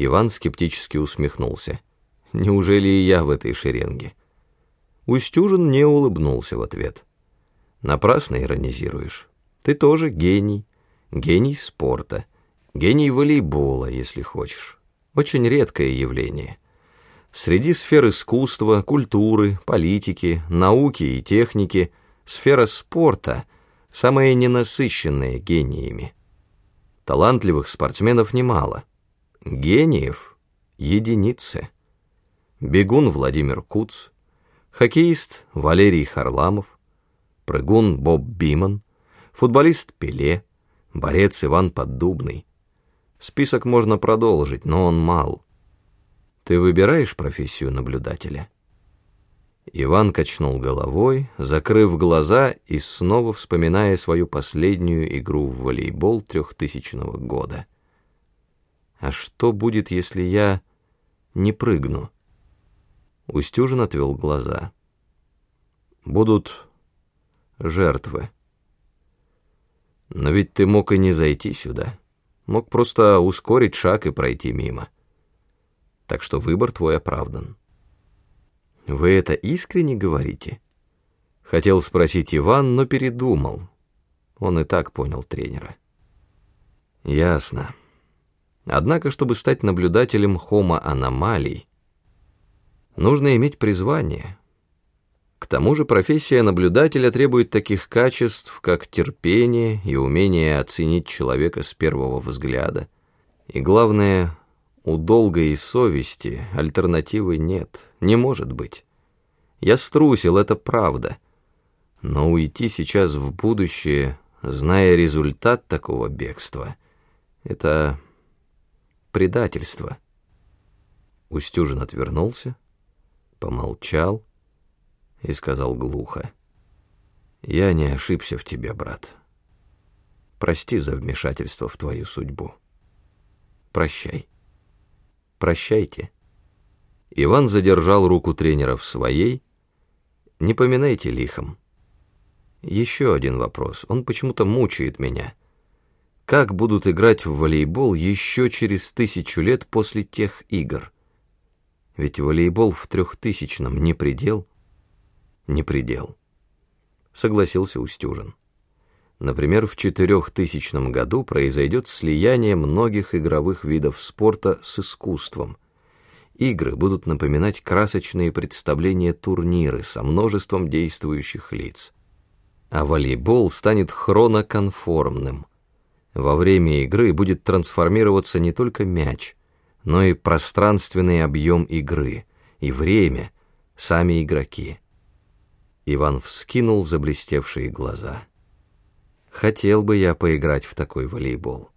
Иван скептически усмехнулся. Неужели и я в этой шеренге? Устюжин не улыбнулся в ответ. Напрасно иронизируешь. Ты тоже гений. Гений спорта. Гений волейбола, если хочешь. Очень редкое явление. Среди сфер искусства, культуры, политики, науки и техники сфера спорта самая ненасыщенная гениями. Талантливых спортсменов немало. Гениев — единицы. Бегун Владимир Куц, хоккеист Валерий Харламов, прыгун Боб Биман, футболист Пеле, борец Иван Поддубный. Список можно продолжить, но он мал. Ты выбираешь профессию наблюдателя? Иван качнул головой, закрыв глаза и снова вспоминая свою последнюю игру в волейбол трехтысячного года. А что будет, если я не прыгну? Устюжин отвел глаза. Будут жертвы. Но ведь ты мог и не зайти сюда. Мог просто ускорить шаг и пройти мимо. Так что выбор твой оправдан. Вы это искренне говорите? Хотел спросить Иван, но передумал. Он и так понял тренера. Ясно. Однако, чтобы стать наблюдателем хомо-аномалий, нужно иметь призвание — к тому же профессия наблюдателя требует таких качеств, как терпение и умение оценить человека с первого взгляда. И главное, у долгой совести альтернативы нет, не может быть. Я струсил, это правда. Но уйти сейчас в будущее, зная результат такого бегства, это предательство. Устюжин отвернулся, помолчал, и сказал глухо. «Я не ошибся в тебе, брат. Прости за вмешательство в твою судьбу. Прощай. Прощайте». Иван задержал руку тренера в своей. «Не поминайте лихом. Еще один вопрос. Он почему-то мучает меня. Как будут играть в волейбол еще через тысячу лет после тех игр? Ведь волейбол в трехтысячном не предел» не предел. Согласился Устюжин. Например, в 4000 году произойдет слияние многих игровых видов спорта с искусством. Игры будут напоминать красочные представления турниры со множеством действующих лиц. А волейбол станет хроноконформным. Во время игры будет трансформироваться не только мяч, но и пространственный объем игры, и время, сами игроки. Иван вскинул заблестевшие глаза. «Хотел бы я поиграть в такой волейбол».